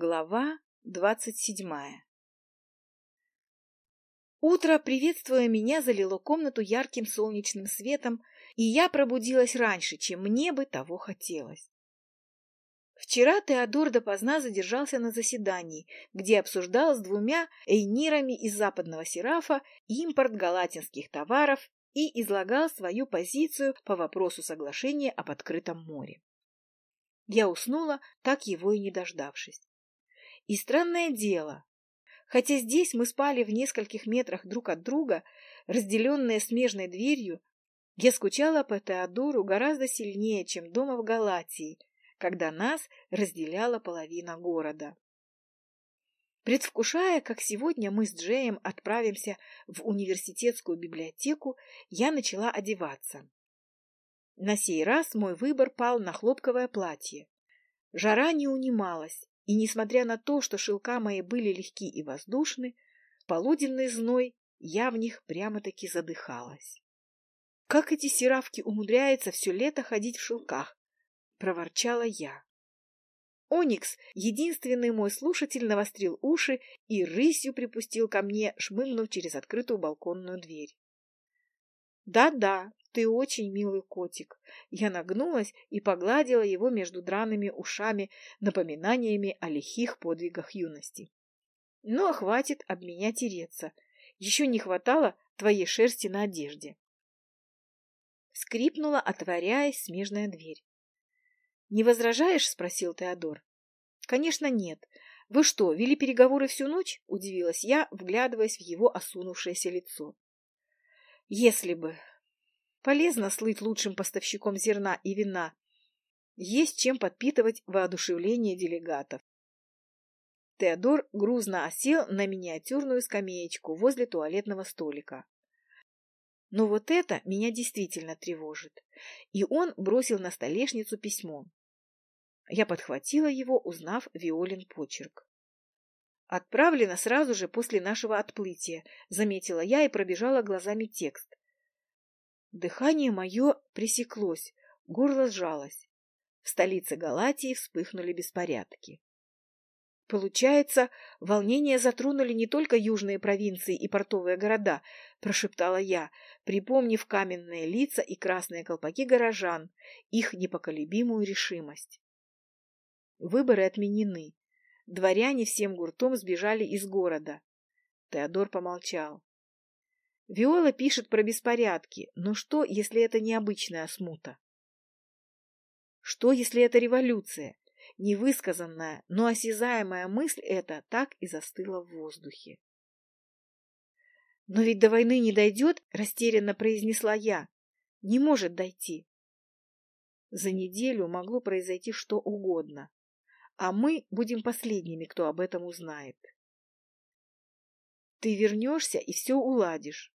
Глава двадцать седьмая Утро, приветствуя меня, залило комнату ярким солнечным светом, и я пробудилась раньше, чем мне бы того хотелось. Вчера Теодор допоздна задержался на заседании, где обсуждал с двумя эйнирами из западного Серафа импорт галатинских товаров и излагал свою позицию по вопросу соглашения об открытом море. Я уснула, так его и не дождавшись. И странное дело, хотя здесь мы спали в нескольких метрах друг от друга, разделенные смежной дверью, я скучала по Теодору гораздо сильнее, чем дома в Галатии, когда нас разделяла половина города. Предвкушая, как сегодня мы с Джеем отправимся в университетскую библиотеку, я начала одеваться. На сей раз мой выбор пал на хлопковое платье. Жара не унималась, и, несмотря на то, что шелка мои были легки и воздушны, полуденный зной я в них прямо-таки задыхалась. «Как эти сиравки умудряются все лето ходить в шелках?» — проворчала я. Оникс, единственный мой слушатель, навострил уши и рысью припустил ко мне, шмыгнув через открытую балконную дверь. «Да-да, ты очень милый котик. Я нагнулась и погладила его между драными ушами, напоминаниями о лихих подвигах юности. Но хватит об меня тереться. Еще не хватало твоей шерсти на одежде. Скрипнула, отворяясь, смежная дверь. «Не возражаешь?» — спросил Теодор. «Конечно, нет. Вы что, вели переговоры всю ночь?» — удивилась я, вглядываясь в его осунувшееся лицо. «Если бы. Полезно слыть лучшим поставщиком зерна и вина. Есть чем подпитывать воодушевление делегатов. Теодор грузно осел на миниатюрную скамеечку возле туалетного столика. Но вот это меня действительно тревожит. И он бросил на столешницу письмо. Я подхватила его, узнав Виолин почерк. Отправлено сразу же после нашего отплытия, заметила я и пробежала глазами текст. Дыхание мое пресеклось, горло сжалось. В столице Галатии вспыхнули беспорядки. Получается, волнения затронули не только южные провинции и портовые города, прошептала я, припомнив каменные лица и красные колпаки горожан, их непоколебимую решимость. Выборы отменены. Дворяне всем гуртом сбежали из города. Теодор помолчал. Виола пишет про беспорядки, но что, если это необычная смута? Что, если это революция? Невысказанная, но осязаемая мысль эта так и застыла в воздухе. «Но ведь до войны не дойдет», — растерянно произнесла я. «Не может дойти». За неделю могло произойти что угодно, а мы будем последними, кто об этом узнает. Ты вернешься и все уладишь.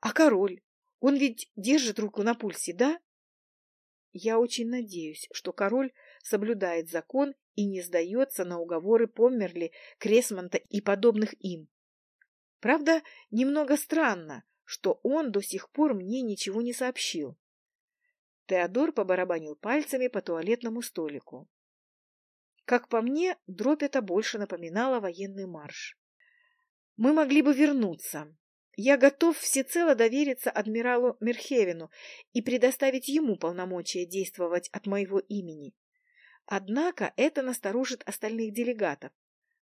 А король? Он ведь держит руку на пульсе, да? Я очень надеюсь, что король соблюдает закон и не сдается на уговоры Поммерли, Кресмонта и подобных им. Правда, немного странно, что он до сих пор мне ничего не сообщил. Теодор побарабанил пальцами по туалетному столику. Как по мне, дробь эта больше напоминала военный марш. Мы могли бы вернуться, я готов всецело довериться адмиралу Мерхевину и предоставить ему полномочия действовать от моего имени. Однако это насторожит остальных делегатов.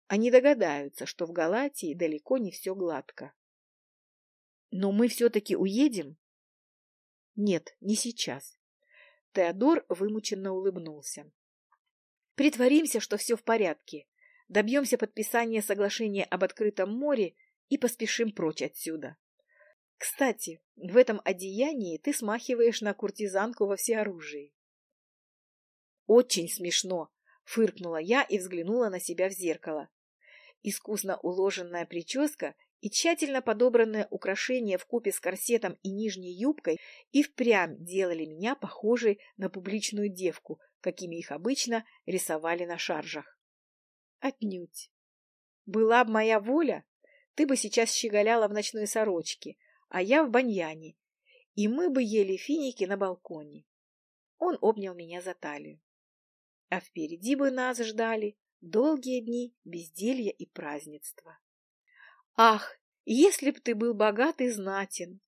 Они догадаются, что в Галатии далеко не все гладко. Но мы все-таки уедем? Нет, не сейчас. Теодор вымученно улыбнулся. Притворимся, что все в порядке. Добьемся подписания соглашения об открытом море и поспешим прочь отсюда. Кстати, в этом одеянии ты смахиваешь на куртизанку во всеоружии. Очень смешно, фыркнула я и взглянула на себя в зеркало. Искусно уложенная прическа и тщательно подобранное украшение в купе с корсетом и нижней юбкой и впрямь делали меня похожей на публичную девку, какими их обычно рисовали на шаржах. Отнюдь. Была б моя воля, ты бы сейчас щеголяла в ночной сорочке, а я в баньяне, и мы бы ели финики на балконе. Он обнял меня за талию. А впереди бы нас ждали долгие дни безделья и празднества. Ах, если б ты был богат и знатен!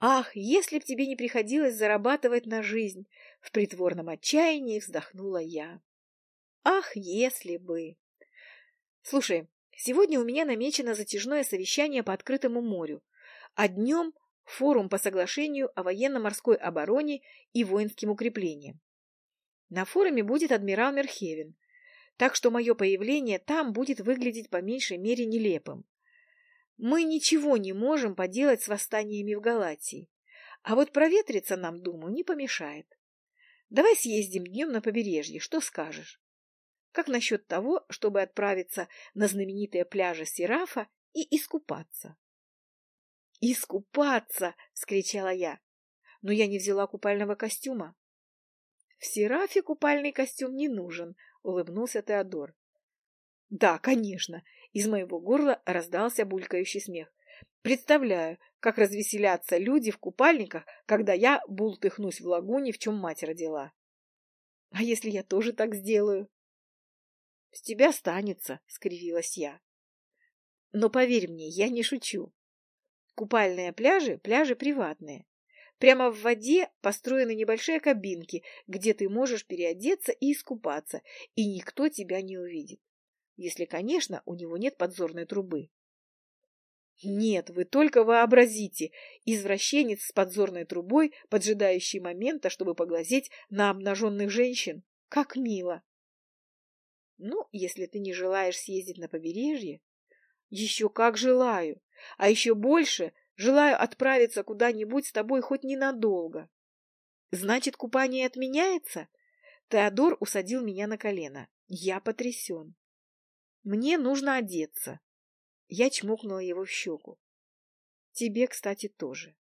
Ах, если б тебе не приходилось зарабатывать на жизнь! В притворном отчаянии вздохнула я. Ах, если бы! Слушай, сегодня у меня намечено затяжное совещание по открытому морю, а днем форум по соглашению о военно-морской обороне и воинским укреплениям. На форуме будет адмирал Мерхевен, так что мое появление там будет выглядеть по меньшей мере нелепым. Мы ничего не можем поделать с восстаниями в Галатии, а вот проветриться нам, думаю, не помешает. Давай съездим днем на побережье, что скажешь? Как насчет того, чтобы отправиться на знаменитые пляжи Серафа и искупаться? «Искупаться!» — вскричала я. Но я не взяла купального костюма. «В Серафе купальный костюм не нужен», — улыбнулся Теодор. «Да, конечно!» — из моего горла раздался булькающий смех. «Представляю, как развеселятся люди в купальниках, когда я бултыхнусь в лагуне, в чем мать родила. А если я тоже так сделаю?» «С тебя останется», — скривилась я. «Но поверь мне, я не шучу. Купальные пляжи – пляжи приватные. Прямо в воде построены небольшие кабинки, где ты можешь переодеться и искупаться, и никто тебя не увидит. Если, конечно, у него нет подзорной трубы. Нет, вы только вообразите, извращенец с подзорной трубой, поджидающий момента, чтобы поглазеть на обнаженных женщин. Как мило! Ну, если ты не желаешь съездить на побережье, еще как желаю. А еще больше желаю отправиться куда-нибудь с тобой хоть ненадолго. Значит, купание отменяется? Теодор усадил меня на колено. Я потрясен. Мне нужно одеться. Я чмокнула его в щеку. Тебе, кстати, тоже.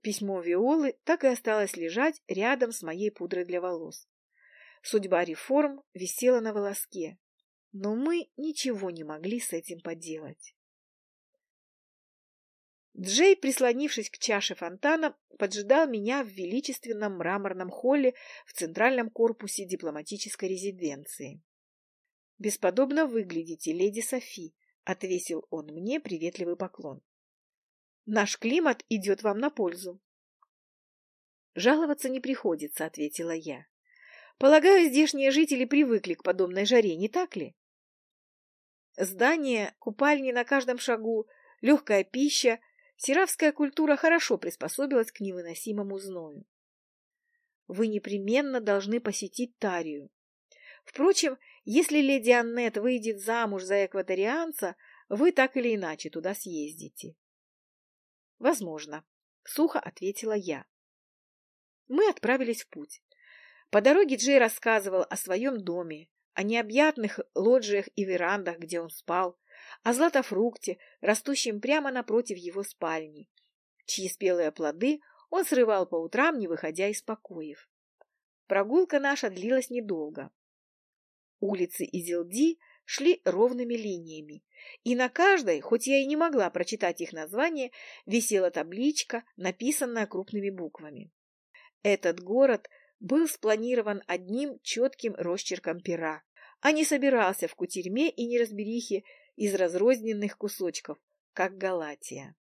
Письмо Виолы так и осталось лежать рядом с моей пудрой для волос. Судьба реформ висела на волоске, но мы ничего не могли с этим поделать. Джей, прислонившись к чаше фонтана, поджидал меня в величественном мраморном холле в центральном корпусе дипломатической резиденции. «Бесподобно выглядите, леди Софи», — отвесил он мне приветливый поклон. «Наш климат идет вам на пользу». «Жаловаться не приходится», — ответила я. «Полагаю, здешние жители привыкли к подобной жаре, не так ли?» Здания, купальни на каждом шагу, легкая пища — Сиравская культура хорошо приспособилась к невыносимому зною. Вы непременно должны посетить Тарию. Впрочем, если леди Аннет выйдет замуж за экваторианца, вы так или иначе туда съездите. Возможно, сухо ответила я. Мы отправились в путь. По дороге Джей рассказывал о своем доме, о необъятных лоджиях и верандах, где он спал, о златофрукте, растущем прямо напротив его спальни, чьи спелые плоды он срывал по утрам, не выходя из покоев. Прогулка наша длилась недолго. Улицы Изилди шли ровными линиями, и на каждой, хоть я и не могла прочитать их название, висела табличка, написанная крупными буквами. Этот город был спланирован одним четким росчерком пера, а не собирался в кутерьме и неразберихе из разрозненных кусочков, как Галатия.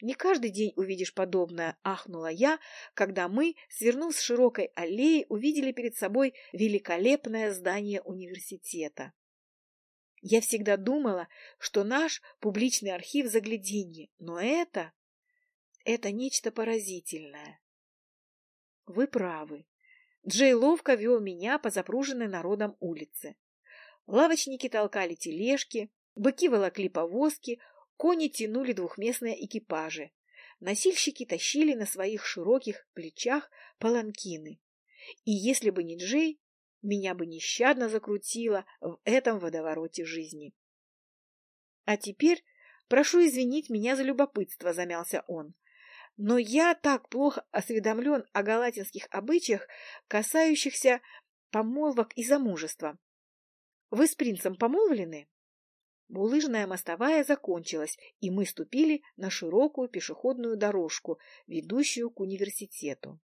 Не каждый день увидишь подобное, ахнула я, когда мы, свернув с широкой аллеи, увидели перед собой великолепное здание университета. Я всегда думала, что наш публичный архив загляденье, но это... это нечто поразительное. Вы правы. Джей ловко вел меня по запруженной народом улице. Лавочники толкали тележки, быки волокли повозки, кони тянули двухместные экипажи. Носильщики тащили на своих широких плечах паланкины. И если бы не Джей, меня бы нещадно закрутило в этом водовороте жизни. А теперь прошу извинить меня за любопытство, замялся он. Но я так плохо осведомлен о галатинских обычаях, касающихся помолвок и замужества, вы с принцем помолвлены? Булыжная мостовая закончилась, и мы ступили на широкую пешеходную дорожку, ведущую к университету.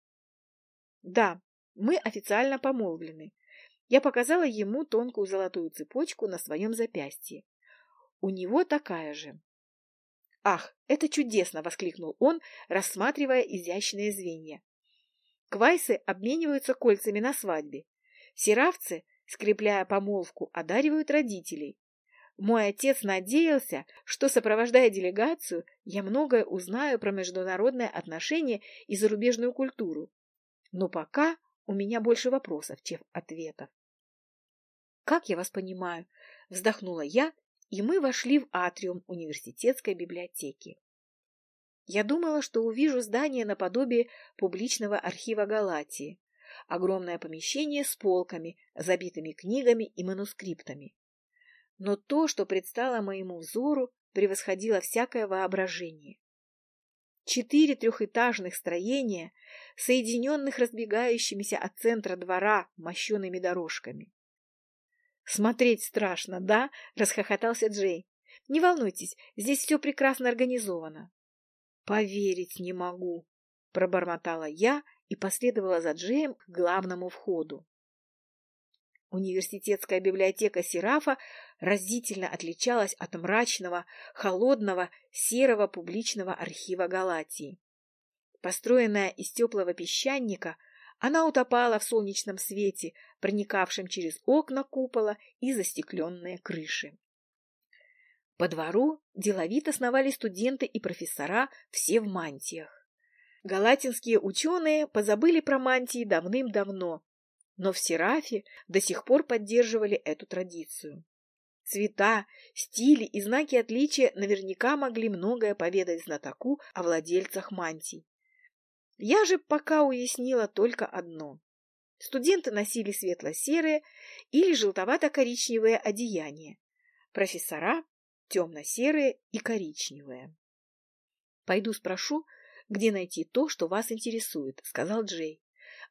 Да, мы официально помолвлены. Я показала ему тонкую золотую цепочку на своем запястье. У него такая же. «Ах, это чудесно!» — воскликнул он, рассматривая изящные звенья. Квайсы обмениваются кольцами на свадьбе. Сиравцы, скрепляя помолвку, одаривают родителей. Мой отец надеялся, что, сопровождая делегацию, я многое узнаю про международные отношения и зарубежную культуру. Но пока у меня больше вопросов, чем ответов. «Как я вас понимаю?» – вздохнула я, и мы вошли в атриум университетской библиотеки. Я думала, что увижу здание наподобие публичного архива Галатии, огромное помещение с полками, забитыми книгами и манускриптами. Но то, что предстало моему взору, превосходило всякое воображение. Четыре трехэтажных строения, соединенных разбегающимися от центра двора мощеными дорожками. «Смотреть страшно, да?» — расхохотался Джей. «Не волнуйтесь, здесь все прекрасно организовано». «Поверить не могу», — пробормотала я и последовала за Джеем к главному входу. Университетская библиотека Серафа разительно отличалась от мрачного, холодного, серого публичного архива Галатии. Построенная из теплого песчаника, она утопала в солнечном свете, проникавшем через окна купола и застекленные крыши. По двору деловито сновали студенты и профессора, все в мантиях. Галатинские ученые позабыли про мантии давным-давно, но в Серафе до сих пор поддерживали эту традицию. Цвета, стили и знаки отличия наверняка могли многое поведать знатоку о владельцах мантий. Я же пока уяснила только одно. Студенты носили светло-серые или желтовато-коричневые одеяния, профессора – темно-серые и коричневые. «Пойду спрошу, где найти то, что вас интересует», – сказал Джей.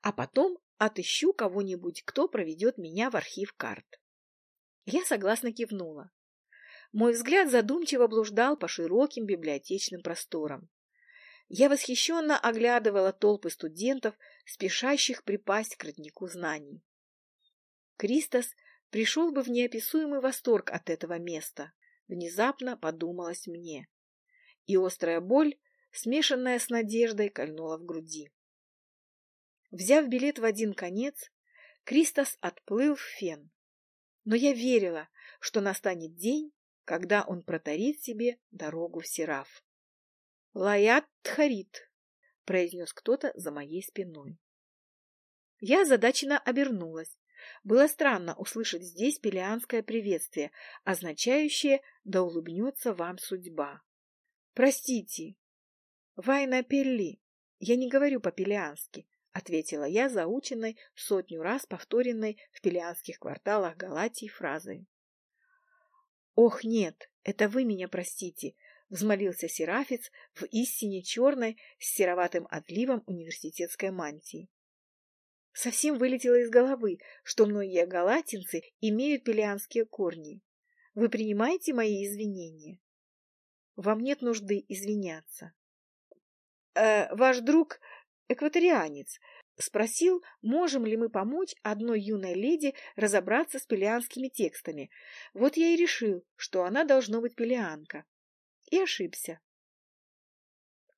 «А потом отыщу кого-нибудь, кто проведет меня в архив карт». Я согласно кивнула. Мой взгляд задумчиво блуждал по широким библиотечным просторам. Я восхищенно оглядывала толпы студентов, спешащих припасть к роднику знаний. Кристос пришел бы в неописуемый восторг от этого места, внезапно подумалось мне. И острая боль, смешанная с надеждой, кольнула в груди. Взяв билет в один конец, Кристос отплыл в Фен. Но я верила, что настанет день, когда он протарит себе дорогу в Сераф. «Лаят Тхарит», — произнес кто-то за моей спиной. Я озадаченно обернулась. Было странно услышать здесь пелианское приветствие, означающее «да улыбнется вам судьба». «Простите, Вайна Пелли, я не говорю по-пелиански», — ответила я заученной сотню раз повторенной в пелианских кварталах Галатии фразой. «Ох, нет, это вы меня простите», взмолился Серафец в истине черной с сероватым отливом университетской мантии. Совсем вылетело из головы, что многие галатинцы имеют пелианские корни. Вы принимаете мои извинения? Вам нет нужды извиняться. Э, ваш друг экваторианец спросил, можем ли мы помочь одной юной леди разобраться с пелианскими текстами. Вот я и решил, что она должно быть пелианка и ошибся.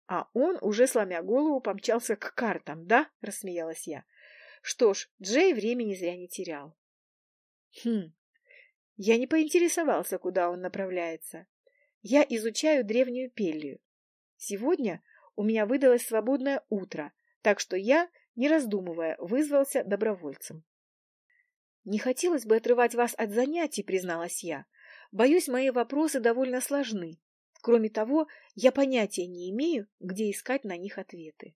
А он, уже сломя голову, помчался к картам, да? — рассмеялась я. Что ж, Джей времени зря не терял. Хм, я не поинтересовался, куда он направляется. Я изучаю древнюю Пеллию. Сегодня у меня выдалось свободное утро, так что я, не раздумывая, вызвался добровольцем. Не хотелось бы отрывать вас от занятий, призналась я. Боюсь, мои вопросы довольно сложны. Кроме того, я понятия не имею, где искать на них ответы.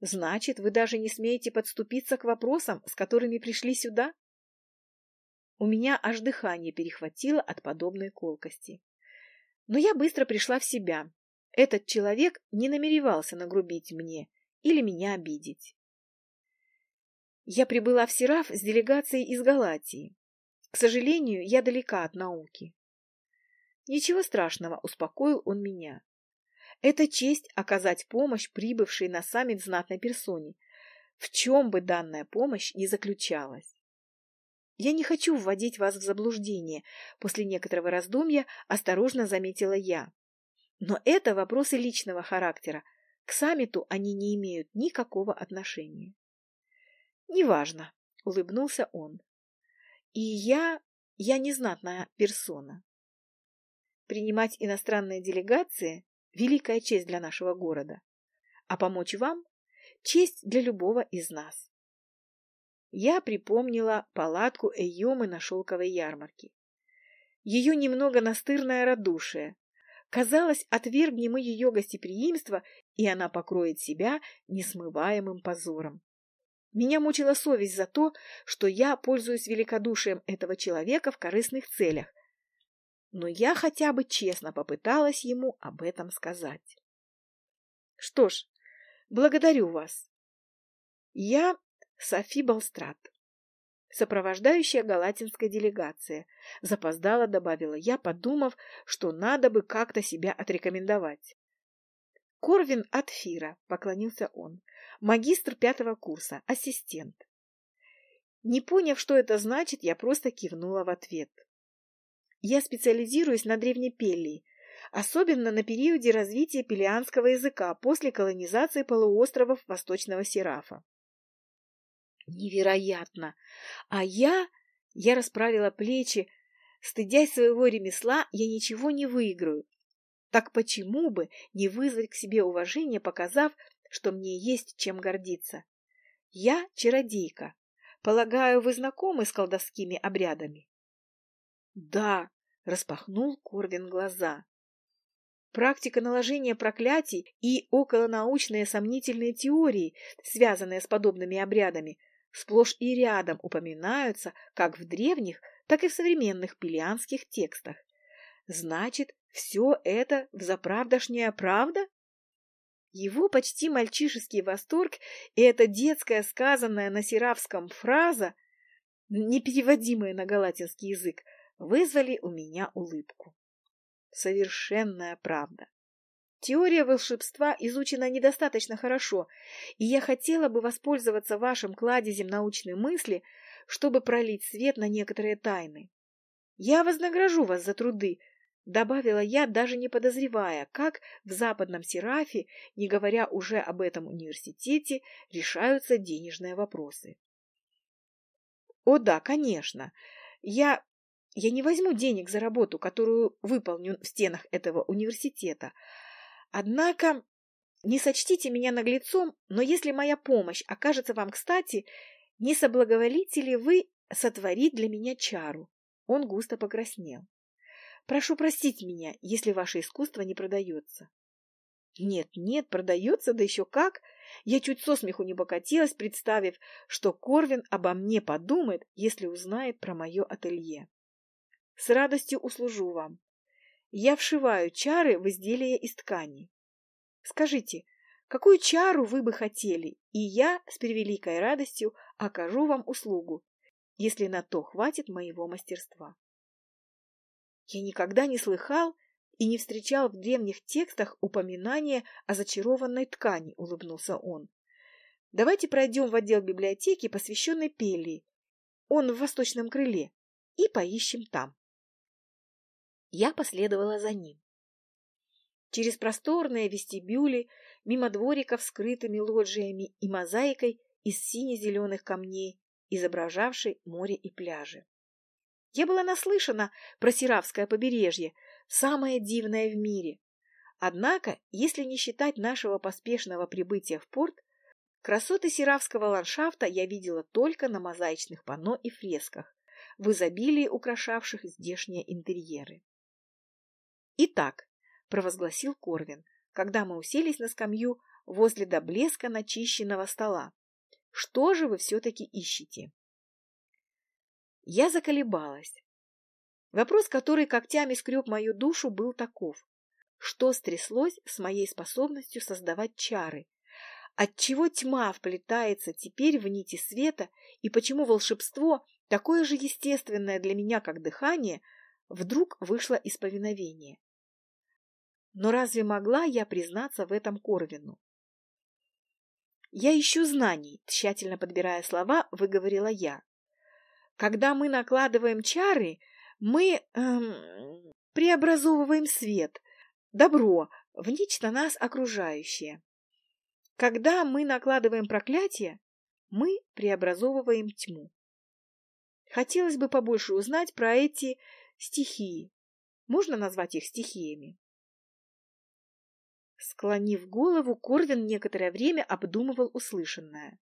Значит, вы даже не смеете подступиться к вопросам, с которыми пришли сюда? У меня аж дыхание перехватило от подобной колкости. Но я быстро пришла в себя. Этот человек не намеревался нагрубить мне или меня обидеть. Я прибыла в Сераф с делегацией из Галатии. К сожалению, я далека от науки. Ничего страшного, успокоил он меня. Это честь оказать помощь прибывшей на саммит знатной персоне, в чем бы данная помощь ни заключалась. Я не хочу вводить вас в заблуждение, после некоторого раздумья осторожно заметила я. Но это вопросы личного характера. К саммиту они не имеют никакого отношения. Неважно, улыбнулся он. И я, я незнатная персона. Принимать иностранные делегации – великая честь для нашего города. А помочь вам – честь для любого из нас. Я припомнила палатку Эйомы на шелковой ярмарке. Ее немного настырное радушие. Казалось, отвергни мы ее гостеприимство, и она покроет себя несмываемым позором. Меня мучила совесть за то, что я пользуюсь великодушием этого человека в корыстных целях. Но я хотя бы честно попыталась ему об этом сказать. Что ж, благодарю вас. Я Софи Балстрат. Сопровождающая галатинская делегация. Запоздала, добавила я, подумав, что надо бы как-то себя отрекомендовать. Корвин от Фира, поклонился он. Магистр пятого курса, ассистент. Не поняв, что это значит, я просто кивнула в ответ. Я специализируюсь на древнепеллии, особенно на периоде развития пелианского языка после колонизации полуостровов Восточного Серафа. Невероятно! А я... Я расправила плечи. Стыдясь своего ремесла, я ничего не выиграю. Так почему бы не вызвать к себе уважение, показав, что мне есть чем гордиться? Я чародейка. Полагаю, вы знакомы с колдовскими обрядами? Да, распахнул Корвин глаза. Практика наложения проклятий и околонаучные сомнительные теории, связанные с подобными обрядами, сплошь и рядом упоминаются как в древних, так и в современных пелианских текстах. Значит, все это взаправдошняя правда? Его почти мальчишеский восторг и эта детская сказанная на сиравском фраза, непереводимая на галатинский язык, вызвали у меня улыбку. Совершенная правда. Теория волшебства изучена недостаточно хорошо, и я хотела бы воспользоваться вашим кладезем научной мысли, чтобы пролить свет на некоторые тайны. Я вознагражу вас за труды, добавила я, даже не подозревая, как в западном Серафе, не говоря уже об этом университете, решаются денежные вопросы. О да, конечно. Я я не возьму денег за работу, которую выполню в стенах этого университета, Однако, не сочтите меня наглецом, но если моя помощь окажется вам кстати, не соблаговолите ли вы сотворить для меня чару? Он густо покраснел. Прошу простить меня, если ваше искусство не продается. Нет, нет, продается, да еще как. Я чуть со смеху не покатилась, представив, что Корвин обо мне подумает, если узнает про мое ателье. С радостью услужу вам. Я вшиваю чары в изделия из ткани. Скажите, какую чару вы бы хотели, и я с превеликой радостью окажу вам услугу, если на то хватит моего мастерства. Я никогда не слыхал и не встречал в древних текстах упоминания о зачарованной ткани, улыбнулся он. Давайте пройдем в отдел библиотеки, посвященный Пелии. Он в восточном крыле, и поищем там. Я последовала за ним. Через просторные вестибюли, мимо двориков с крытыми лоджиями и мозаикой из сине-зеленых камней, изображавшей море и пляжи. Я была наслышана про Сиравское побережье, самое дивное в мире. Однако, если не считать нашего поспешного прибытия в порт, красоты сиравского ландшафта я видела только на мозаичных панно и фресках, в изобилии украшавших здешние интерьеры. «Итак», — провозгласил Корвин, когда мы уселись на скамью возле до блеска начищенного стола, «что же вы все-таки ищете?» Я заколебалась. Вопрос, который когтями скреб мою душу, был таков. Что стряслось с моей способностью создавать чары? Отчего тьма вплетается теперь в нити света, и почему волшебство, такое же естественное для меня, как дыхание, вдруг вышло из повиновения? Но разве могла я признаться в этом Корвину? «Я ищу знаний», — тщательно подбирая слова, выговорила я. Когда мы накладываем чары, мы эм, преобразовываем свет, добро в нечто нас окружающее. Когда мы накладываем проклятие, мы преобразовываем тьму. Хотелось бы побольше узнать про эти стихии. Можно назвать их стихиями? Склонив голову, Корвин некоторое время обдумывал услышанное.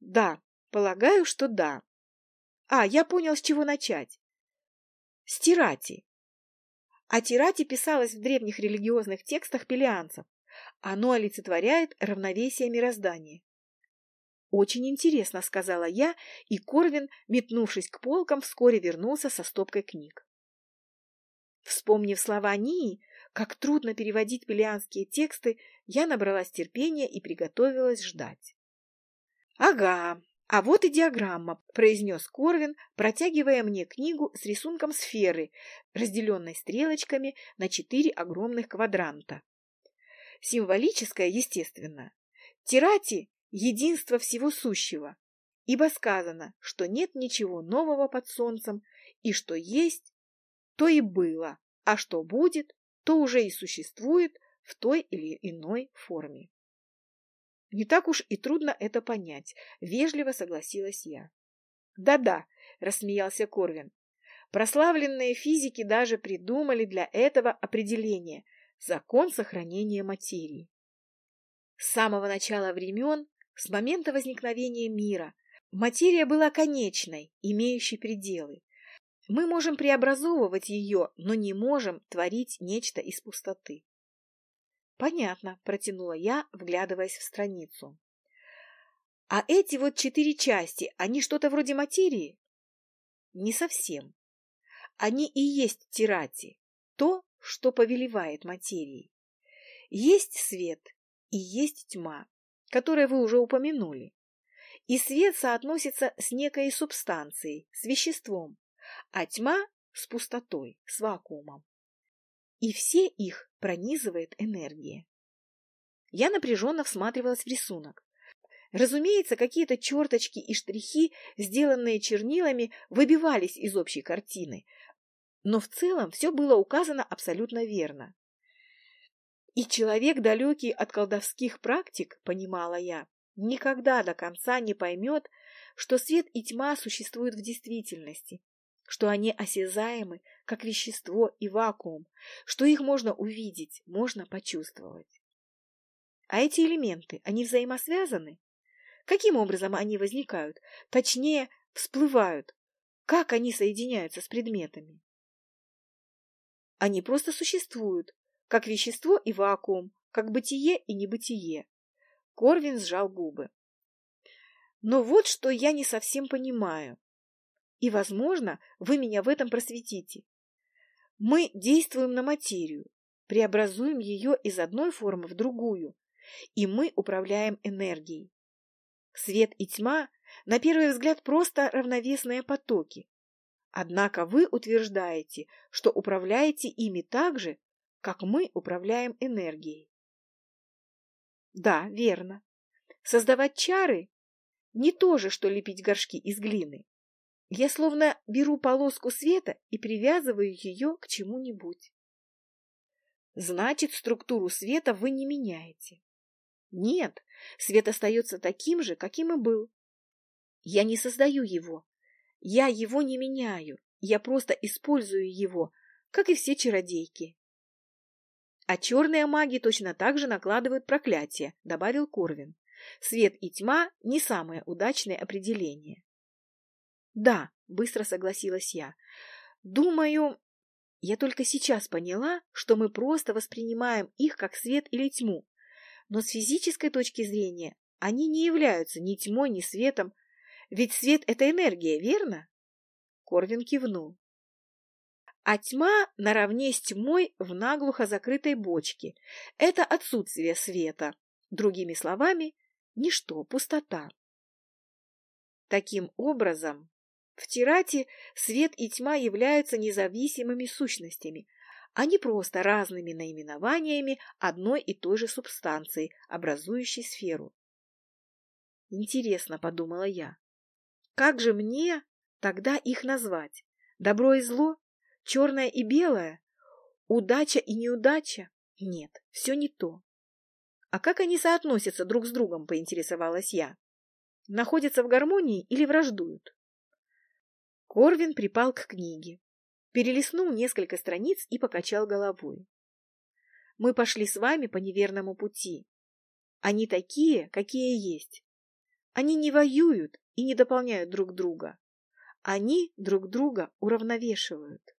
Да, полагаю, что да. А, я понял, с чего начать. С Тирати. Писалось в древних религиозных текстах пелианцев. Оно олицетворяет равновесие мироздания. «Очень интересно», — сказала я, и Корвин, метнувшись к полкам, вскоре вернулся со стопкой книг. Вспомнив слова Нии, как трудно переводить пелианские тексты, я набралась терпения и приготовилась ждать. «Ага, а вот и диаграмма», — произнес Корвин, протягивая мне книгу с рисунком сферы, разделенной стрелочками на четыре огромных квадранта. Символическое, естественно. Тирати единство всего сущего, ибо сказано, что нет ничего нового под солнцем, и что есть, то и было, а что будет, то уже и существует в той или иной форме. Не так уж и трудно это понять, вежливо согласилась я. Да-да, рассмеялся Корвин. Прославленные физики даже придумали для этого определение – закон сохранения материи. С самого начала времен с момента возникновения мира материя была конечной, имеющей пределы. Мы можем преобразовывать ее, но не можем творить нечто из пустоты. Понятно, протянула я, вглядываясь в страницу. А эти вот четыре части, они что-то вроде материи? Не совсем. Они и есть тирати, то, что повелевает материей. Есть свет и есть тьма которые вы уже упомянули. И свет соотносится с некой субстанцией, с веществом, а тьма – с пустотой, с вакуумом. И все их пронизывает энергия. Я напряженно всматривалась в рисунок. Разумеется, какие-то черточки и штрихи, сделанные чернилами, выбивались из общей картины, но в целом все было указано абсолютно верно. И человек, далекий от колдовских практик, понимала я, никогда до конца не поймет, что свет и тьма существуют в действительности, что они осязаемы, как вещество и вакуум, что их можно увидеть, можно почувствовать. А эти элементы, они взаимосвязаны? Каким образом они возникают? Точнее, всплывают? Как они соединяются с предметами? Они просто существуют, как вещество и вакуум, как бытие и небытие. Корвин сжал губы. Но вот что я не совсем понимаю. И, возможно, вы меня в этом просветите. Мы действуем на материю, преобразуем ее из одной формы в другую, и мы управляем энергией. Свет и тьма, на первый взгляд, просто равновесные потоки. Однако вы утверждаете, что управляете ими так же, как мы управляем энергией. Да, верно. Создавать чары не то же, что лепить горшки из глины. Я словно беру полоску света и привязываю ее к чему-нибудь. Значит, структуру света вы не меняете. Нет, свет остается таким же, каким и был. Я не создаю его. Я его не меняю. Я просто использую его, как и все чародейки. А черные маги точно так же накладывают проклятие, добавил Корвин. Свет и тьма – не самое удачное определение. Да, быстро согласилась я. Думаю, я только сейчас поняла, что мы просто воспринимаем их как свет или тьму. Но с физической точки зрения они не являются ни тьмой, ни светом. Ведь свет – это энергия, верно? Корвин кивнул а тьма наравне с тьмой в наглухо закрытой бочке. Это отсутствие света. Другими словами, ничто, пустота. Таким образом, в Тирате свет и тьма являются независимыми сущностями, а не просто разными наименованиями одной и той же субстанции, образующей сферу. Интересно, подумала я, как же мне тогда их назвать? Добро и зло? Черное и белое? Удача и неудача? Нет, все не то. А как они соотносятся друг с другом, поинтересовалась я. Находятся в гармонии или враждуют? Корвин припал к книге, перелистнул несколько страниц и покачал головой. Мы пошли с вами по неверному пути. Они такие, какие есть. Они не воюют и не дополняют друг друга. Они друг друга уравновешивают.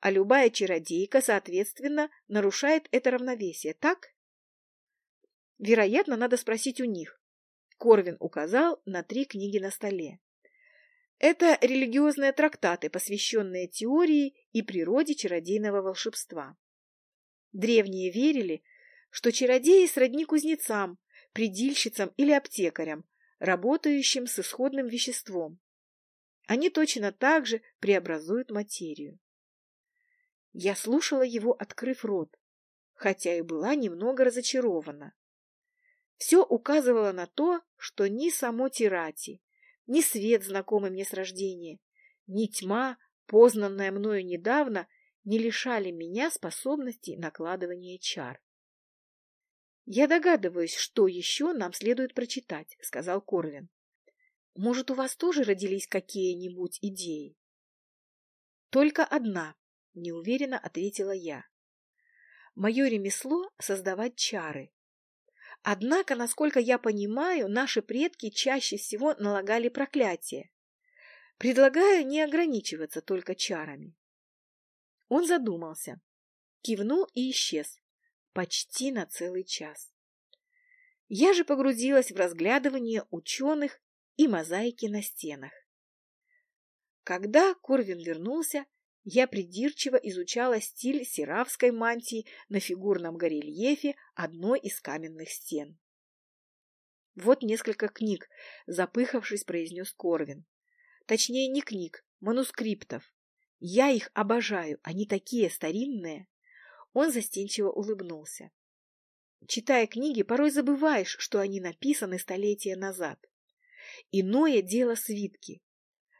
А любая чародейка, соответственно, нарушает это равновесие, так? Вероятно, надо спросить у них. Корвин указал на три книги на столе. Это религиозные трактаты, посвященные теории и природе чародейного волшебства. Древние верили, что чародеи сродни кузнецам, предильщицам или аптекарям, работающим с исходным веществом. Они точно так же преобразуют материю. Я слушала его, открыв рот, хотя и была немного разочарована. Все указывало на то, что ни само Тирати, ни свет, знакомый мне с рождения, ни тьма, познанная мною недавно, не лишали меня способности накладывания чар. «Я догадываюсь, что еще нам следует прочитать», — сказал Корвин. «Может, у вас тоже родились какие-нибудь идеи?» «Только одна», — неуверенно ответила я. «Мое ремесло — создавать чары. Однако, насколько я понимаю, наши предки чаще всего налагали проклятие. Предлагаю не ограничиваться только чарами». Он задумался, кивнул и исчез почти на целый час. Я же погрузилась в разглядывание ученых и мозаики на стенах. Когда Корвин вернулся, я придирчиво изучала стиль серафской мантии на фигурном горельефе одной из каменных стен. Вот несколько книг, запыхавшись, произнес Корвин. Точнее, не книг, манускриптов. Я их обожаю, они такие старинные. Он застенчиво улыбнулся. Читая книги, порой забываешь, что они написаны столетия назад. Иное дело свитки.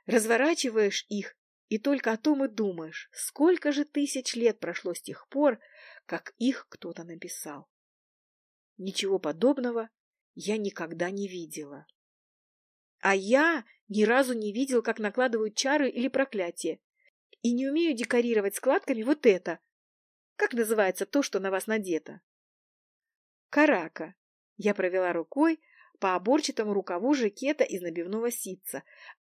Разворачиваешь их, и только о том и думаешь, сколько же тысяч лет прошло с тех пор, как их кто-то написал. Ничего подобного я никогда не видела. А я ни разу не видел, как накладывают чары или проклятие, и не умею декорировать складками вот это, как называется то, что на вас надето? Карака. Я провела рукой по оборчатому рукаву жакета из набивного ситца,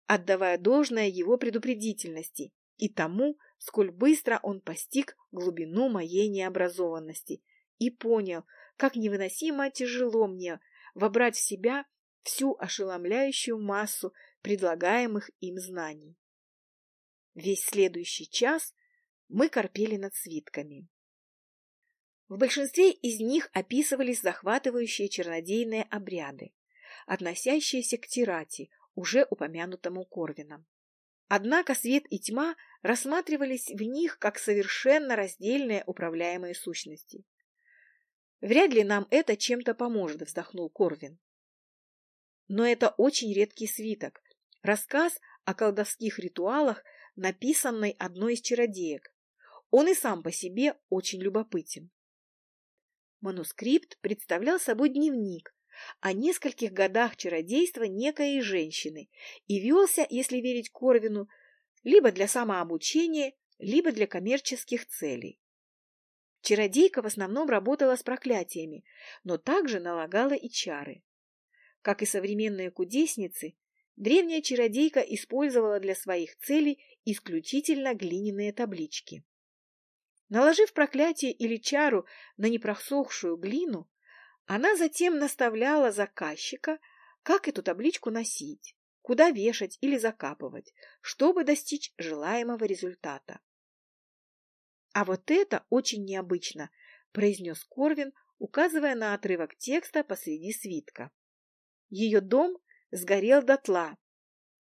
отдавая должное его предупредительности и тому, сколь быстро он постиг глубину моей необразованности и понял, как невыносимо тяжело мне вобрать в себя всю ошеломляющую массу предлагаемых им знаний. Весь следующий час мы корпели над свитками. В большинстве из них описывались захватывающие чернодейные обряды, относящиеся к тирати, уже упомянутому Корвином. Однако свет и тьма рассматривались в них как совершенно раздельные управляемые сущности. «Вряд ли нам это чем-то поможет», — вздохнул Корвин. Но это очень редкий свиток, рассказ о колдовских ритуалах, написанный одной из чародеек. Он и сам по себе очень любопытен. Манускрипт представлял собой дневник о нескольких годах чародейства некой женщины и велся, если верить Корвину, либо для самообучения, либо для коммерческих целей. Чародейка в основном работала с проклятиями, но также налагала и чары. Как и современные кудесницы, древняя чародейка использовала для своих целей исключительно глиняные таблички. Наложив проклятие или чару на непросохшую глину, она затем наставляла заказчика, как эту табличку носить, куда вешать или закапывать, чтобы достичь желаемого результата. «А вот это очень необычно», – произнес Корвин, указывая на отрывок текста посреди свитка. Ее дом сгорел дотла,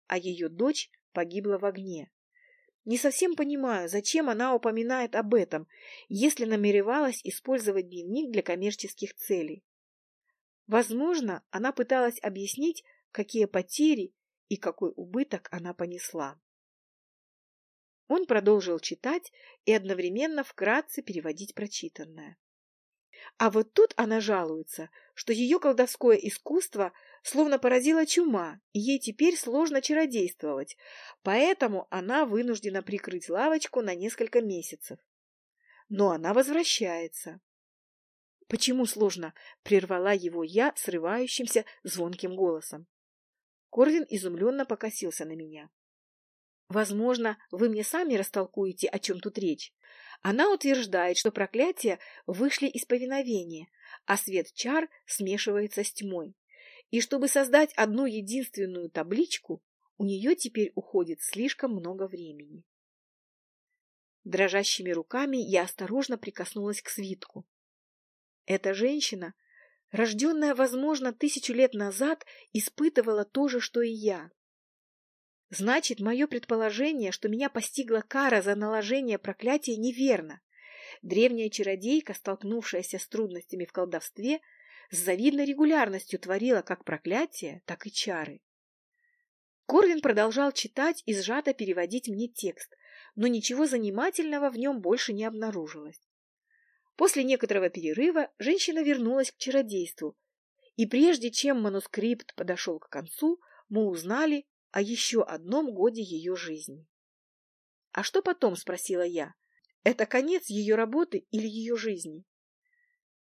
а ее дочь погибла в огне. Не совсем понимаю, зачем она упоминает об этом, если намеревалась использовать дневник для коммерческих целей. Возможно, она пыталась объяснить, какие потери и какой убыток она понесла. Он продолжил читать и одновременно вкратце переводить прочитанное. А вот тут она жалуется, что ее колдовское искусство словно поразила чума, и ей теперь сложно чародействовать, поэтому она вынуждена прикрыть лавочку на несколько месяцев. Но она возвращается. «Почему сложно?» — прервала его я срывающимся звонким голосом. Корвин изумленно покосился на меня. «Возможно, вы мне сами растолкуете, о чем тут речь. Она утверждает, что проклятия вышли из повиновения, а свет чар смешивается с тьмой. И чтобы создать одну единственную табличку, у нее теперь уходит слишком много времени. Дрожащими руками я осторожно прикоснулась к свитку. Эта женщина, рожденная, возможно, тысячу лет назад, испытывала то же, что и я. Значит, мое предположение, что меня постигла кара за наложение проклятия, неверно. Древняя чародейка, столкнувшаяся с трудностями в колдовстве, с завидной регулярностью творила как проклятие, так и чары. Корвин продолжал читать и сжато переводить мне текст, но ничего занимательного в нем больше не обнаружилось. После некоторого перерыва женщина вернулась к чародейству, и прежде чем манускрипт подошел к концу, мы узнали о еще одном годе ее жизни. «А что потом?» – спросила я. «Это конец ее работы или ее жизни?»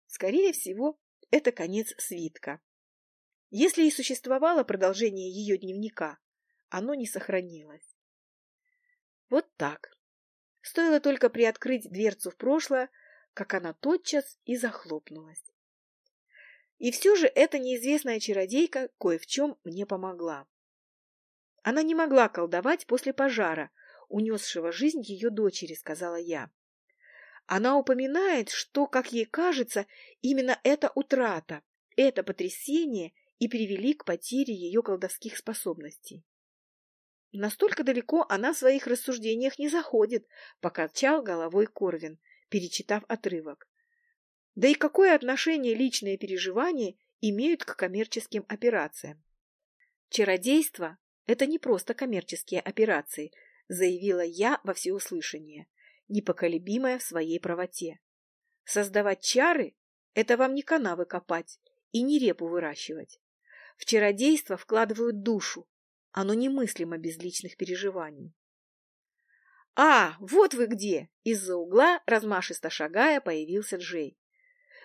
Скорее всего, это конец свитка. Если и существовало продолжение ее дневника, оно не сохранилось. Вот так. Стоило только приоткрыть дверцу в прошлое, как она тотчас и захлопнулась. И все же эта неизвестная чародейка кое в чем мне помогла. Она не могла колдовать после пожара, унесшего жизнь ее дочери, сказала я. Она упоминает, что, как ей кажется, именно эта утрата, это потрясение и привели к потере ее колдовских способностей. Настолько далеко она в своих рассуждениях не заходит, покачал головой Корвин, перечитав отрывок. Да и какое отношение личные переживания имеют к коммерческим операциям? Чародейство – это не просто коммерческие операции, заявила я во всеуслышание, непоколебимая в своей правоте. Создавать чары – это вам не канавы копать и не репу выращивать. В чародейство вкладывают душу, оно немыслимо без личных переживаний. «А, вот вы где!» Из-за угла, размашисто шагая, появился Джей.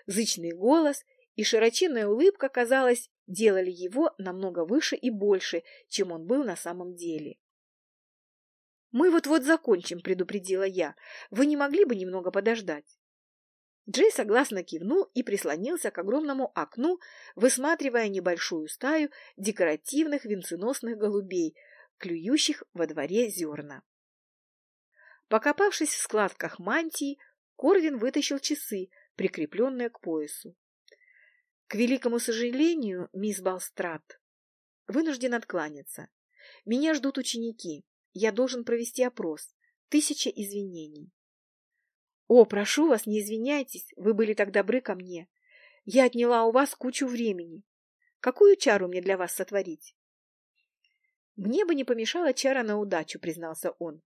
Зычный голос и широченная улыбка, казалось, делали его намного выше и больше, чем он был на самом деле. «Мы вот-вот закончим», — предупредила я. «Вы не могли бы немного подождать?» Джей согласно кивнул и прислонился к огромному окну, высматривая небольшую стаю декоративных венценосных голубей, клюющих во дворе зерна. Покопавшись в складках мантии, Корвин вытащил часы, прикрепленные к поясу. К великому сожалению, мисс Балстрат вынужден откланяться. Меня ждут ученики. Я должен провести опрос. Тысяча извинений. О, прошу вас, не извиняйтесь, вы были так добры ко мне. Я отняла у вас кучу времени. Какую чару мне для вас сотворить? Мне бы не помешала чара на удачу, признался он.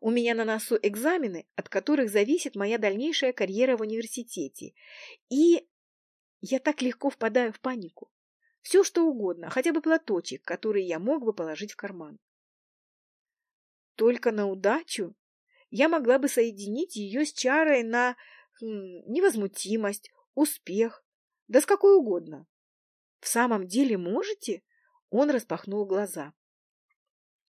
У меня на носу экзамены, от которых зависит моя дальнейшая карьера в университете. И я так легко впадаю в панику. Все, что угодно, хотя бы платочек, который я мог бы положить в карман. Только на удачу я могла бы соединить ее с чарой на хм, невозмутимость, успех, да с какой угодно. В самом деле можете? Он распахнул глаза.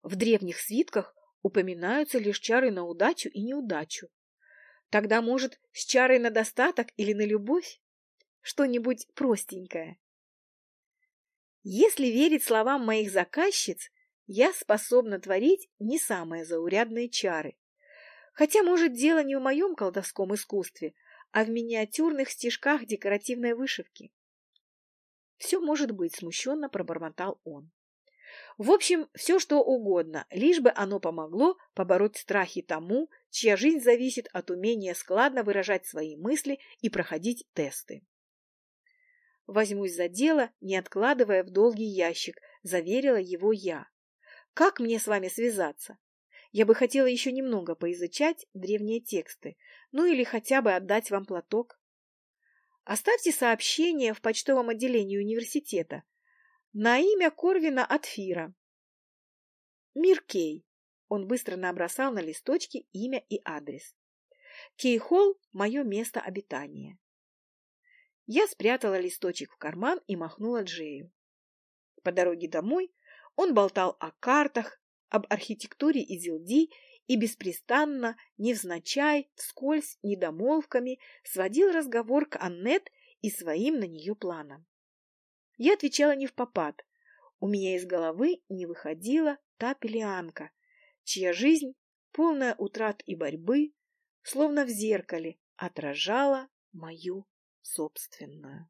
В древних свитках упоминаются лишь чары на удачу и неудачу. Тогда, может, с чарой на достаток или на любовь? Что-нибудь простенькое. Если верить словам моих заказчиц, я способна творить не самые заурядные чары. Хотя, может, дело не в моем колдовском искусстве, а в миниатюрных стежках декоративной вышивки. Все может быть, смущенно пробормотал он. В общем, все что угодно, лишь бы оно помогло побороть страхи тому, чья жизнь зависит от умения складно выражать свои мысли и проходить тесты. Возьмусь за дело, не откладывая в долгий ящик, заверила его я. Как мне с вами связаться? Я бы хотела еще немного поизучать древние тексты, ну или хотя бы отдать вам платок. Оставьте сообщение в почтовом отделении университета на имя Корвина от Фира. Миркей. Он быстро набросал на листочке имя и адрес. Кейхол – мое место обитания. Я спрятала листочек в карман и махнула Джею. По дороге домой он болтал о картах, об архитектуре Изилди и беспрестанно, невзначай, вскользь, недомолвками сводил разговор к Аннет и своим на нее планам. Я отвечала не в попад. У меня из головы не выходила та пелианка, чья жизнь, полная утрат и борьбы, словно в зеркале, отражала мою собственную.